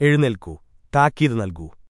എഴുന്നേൽക്കൂ താക്കീത് നൽകൂ.